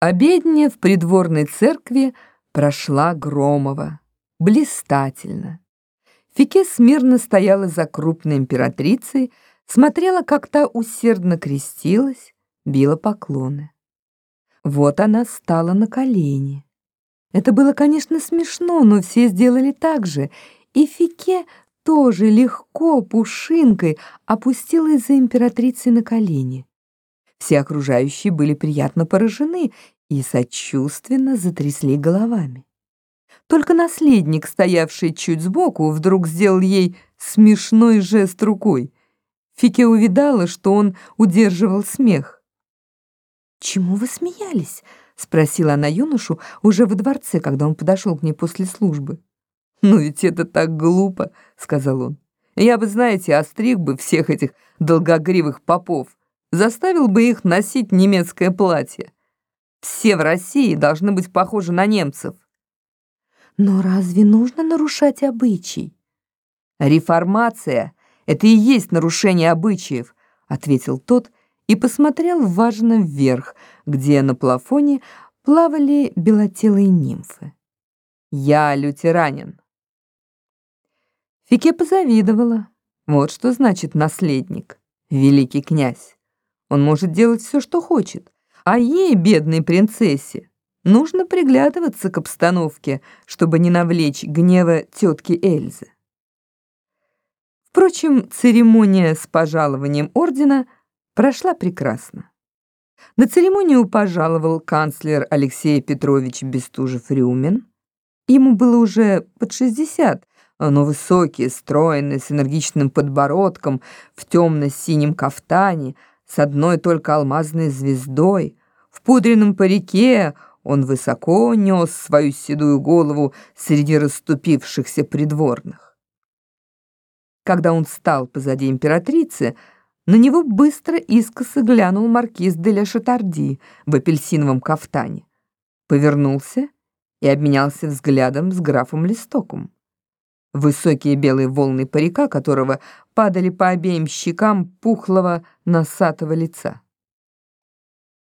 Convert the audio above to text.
Обедня в придворной церкви прошла Громова, блистательно. Фике смирно стояла за крупной императрицей, смотрела, как та усердно крестилась, била поклоны. Вот она стала на колени. Это было, конечно, смешно, но все сделали так же, и Фике тоже легко, пушинкой опустилась за императрицей на колени. Все окружающие были приятно поражены и сочувственно затрясли головами. Только наследник, стоявший чуть сбоку, вдруг сделал ей смешной жест рукой. Фике увидала, что он удерживал смех. «Чему вы смеялись?» — спросила она юношу уже во дворце, когда он подошел к ней после службы. «Ну ведь это так глупо», — сказал он. «Я бы, знаете, остриг бы всех этих долгогривых попов заставил бы их носить немецкое платье. Все в России должны быть похожи на немцев. Но разве нужно нарушать обычаи? Реформация — это и есть нарушение обычаев, ответил тот и посмотрел важно вверх, где на плафоне плавали белотелые нимфы. Я лютеранин. Фике позавидовала. Вот что значит наследник, великий князь. Он может делать все, что хочет. А ей, бедной принцессе, нужно приглядываться к обстановке, чтобы не навлечь гнева тетки Эльзы. Впрочем, церемония с пожалованием ордена прошла прекрасно. На церемонию пожаловал канцлер Алексей Петрович Бестужев-Рюмин. Ему было уже под 60, но высокий, стройный, с энергичным подбородком, в темно-синем кафтане – с одной только алмазной звездой. В пудренном парике он высоко нес свою седую голову среди расступившихся придворных. Когда он стал позади императрицы, на него быстро искоса глянул маркиз де ля Шатарди в апельсиновом кафтане, повернулся и обменялся взглядом с графом Листоком. Высокие белые волны парика которого падали по обеим щекам пухлого носатого лица.